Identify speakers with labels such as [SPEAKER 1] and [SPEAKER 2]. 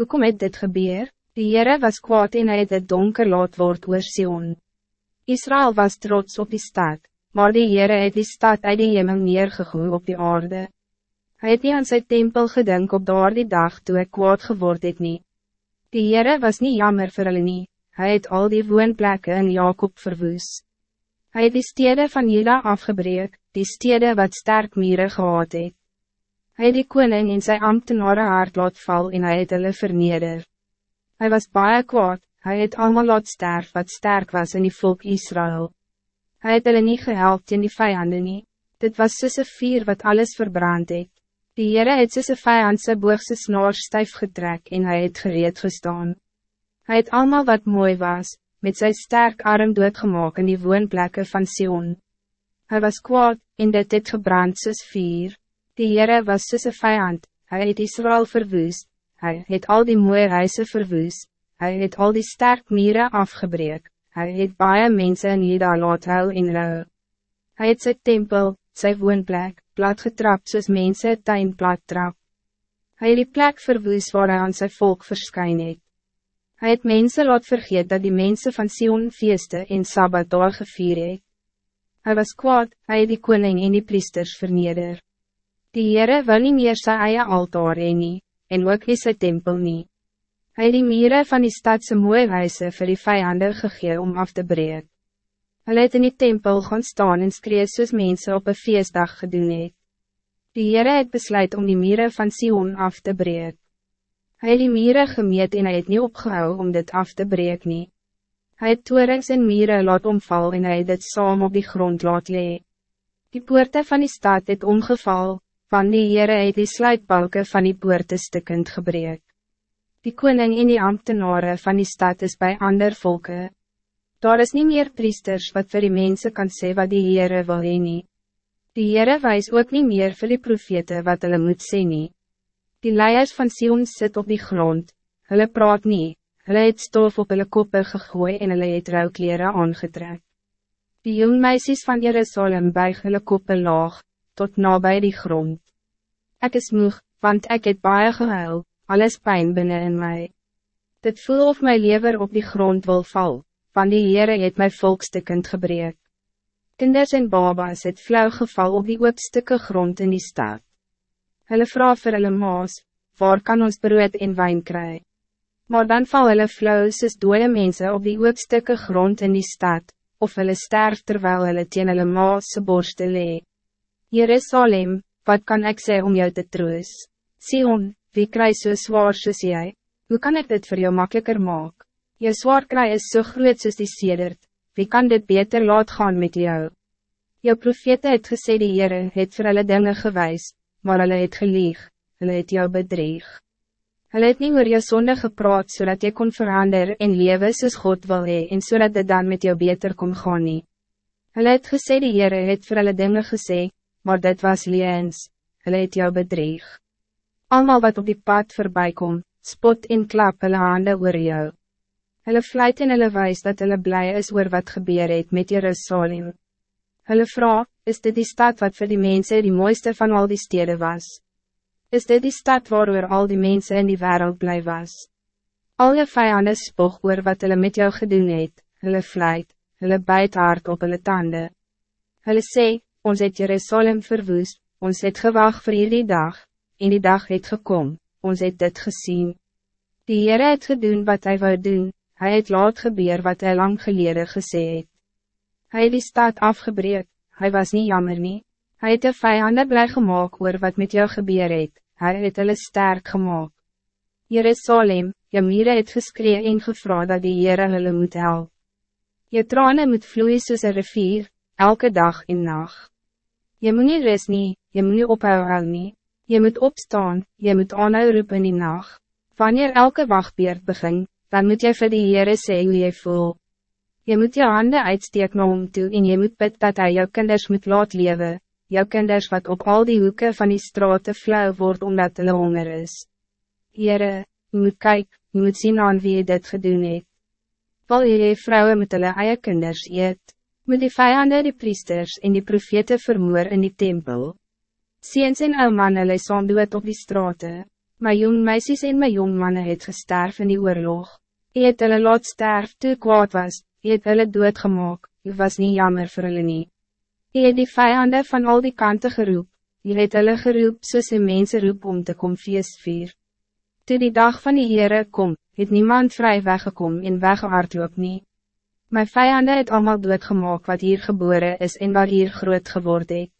[SPEAKER 1] Hoe kom het dit gebeur? Die Heere was kwaad en hy het het donker laat word oor Sion. Israël was trots op die stad, maar die Heere het die stad uit die hemel neergegooi op die aarde. Hij het nie aan sy tempel gedink op daardie dag toe hy kwaad geword het nie. Die Heere was niet jammer vir hulle nie, hy het al die woonplekke in Jacob verwoes. Hij het die stede van Juda afgebreek, die stede wat sterk mieren gehad het. Hy het die koning in sy ambtenare hart laat val en hy het hulle verneder. Hij was baie kwaad, hy het allemaal laat sterf wat sterk was in die volk Israël. Hij het hulle nie gehelp in die vijanden nie, dit was soos een vier wat alles verbrand het. Die Heere het soos een vijand sy boogse snaar stijf getrek en hij het gereed gestaan. Hij het allemaal wat mooi was, met zijn sterk arm doodgemaak in die woonplekke van Sion. Hij was kwaad, en dit het gebrand soos vier. Die Heere was soos een vijand, hy het Israël verwoest, hij het al die mooie huise verwoest, hij het al die sterk mieren afgebreek, hij het baie mense in Jeda laat huil en rou. Hy het sy tempel, sy woonplek, plat getrap soos mense tuin plat trap. Hy het die plek verwoes waar hy aan sy volk verskyn het. Hij het mensen laat vergeet dat die mensen van Sion feeste en Sabbat daar gevier het. Hy was kwaad, hy het die koning en die priesters verneder. Die Heere wil nie meer sy eie altaar heen nie, en ook nie sy tempel nie. Hy het die mieren van die stadse mooie wijze vir die vijanden gegee om af te breek. Hy het in die tempel gaan staan en skree soos mense op een feestdag gedoen het. Die Heere het besluit om die mieren van Sion af te breek. Hij het die mieren gemeet en hij het niet opgehou om dit af te breken. nie. Hy het toerings en mieren laat omval en hij het dit saam op die grond laat lee. Die poorte van die stad het omgeval, van die Heere het die sluitbalke van die poorte stikkend gebreek. Die koning en die ambtenaren van die stad is bij ander volken. Daar is niet meer priesters wat voor die mensen kan sê wat die Heere wil heen nie. Die Heere wijs ook niet meer vir die profete wat hulle moet sê nie. Die leiers van Sion sit op die grond, hulle praat nie, hulle het stof op hulle koppe gegooi en hulle het rouwkleren aangetrek. Die jong meisjes van Jerusalem buig hulle koppe laag, tot nabij die grond. Ik is moeg, want ik het baie gehuil, alles pijn binnen in mij. Dit voel of mijn lever op die grond wil val, van die Heere het my volkstukkend gebreek. Kinders en babas het flauw geval op die oopstukke grond in die stad. Hulle vraag vir hulle maas, waar kan ons brood en wijn kry? Maar dan val hulle flauw soos dode mense op die oopstukke grond in die stad, of hulle sterf terwijl hulle teen hulle maas se borste lee. Jerusalem, wat kan ik zeggen om jou te troos? Sion, wie kry so zwaar soos jy? Hoe kan ik dit voor jou makkelijker maken? Je zwaar kry is zo so groot soos die sedert, wie kan dit beter laat gaan met jou? Jou profete het gesê die Heere het vir hulle dinge gewys, maar hulle het gelieg, hulle het jou bedreig. Hulle het nie oor jou sonde gepraat, zodat je kon verander en lewe soos God wil hee, en zodat so dit dan met jou beter kon gaan nie. Hulle het gesê die Heere het vir hulle dinge gesê, maar dit was leens, hulle het jou bedreig. Almal wat op die pad voorbij kom, spot en klap hulle hande oor jou. Hulle vlijt en hulle wijs dat hulle blij is oor wat gebeur het met Jerusalem. Hulle vraag, is dit die stad wat voor die mensen die mooiste van al die steden was? Is dit die stad waar al die mensen in die wereld blij was? Al je vijanden spog oor wat hulle met jou gedoen het, hulle vlijt, hulle bijt hard op hulle tanden. Hulle sê, ons het Jerusalem verwoest, ons het gewacht voor die dag, en die dag het gekom, ons het dit gezien. Die Heere het gedoen wat hij wou doen, hij het laat gebeur wat hij lang geleden gesê het. Hij het die stad afgebreek, hij was niet jammer nie. Hij het de vijanden blij gemaakt oor wat met jou gebeur het, hy het hulle sterk gemaakt. Jerusalem, je mire het geskree en gevra dat die Heere hulle moet help. Je tranen moet vloeien soos een rivier, elke dag en nacht. Je moet niet rust nie, je moet niet ophou nie, je moet opstaan, je moet aanhou roep in die nacht. Wanneer elke wachtbeerd begin, dan moet je vir die Heere sê hoe jy voel. Je moet je handen uitsteek na hom toe en je moet bid dat hij jou kinders moet laat leven, jou kinders wat op al die hoeken van die straten flauw wordt omdat hulle honger is. Heere, je moet kijken, je moet zien aan wie je dit gedoen het. Val je vrouwen met hulle eie kinders eet, moet die vijanden die priesters en die profete vermoor in die tempel. Seens en ou man hulle saam dood op die straten. My jong meisjes en my jong mannen het gesterf in die oorlog. Je het hulle laat sterf toe kwaad was, je het hulle doodgemaak, je was niet jammer vir hulle nie. Je het die vijanden van al die kanten geroep, je het hulle geroep soos die mense roep om te kom feest vier. Toe die dag van die Heere kom, het niemand vrij weggekom en weggehaardloop nie. My vijanden het allemaal doodgemaak wat hier geboren is en wat hier groot geworden het.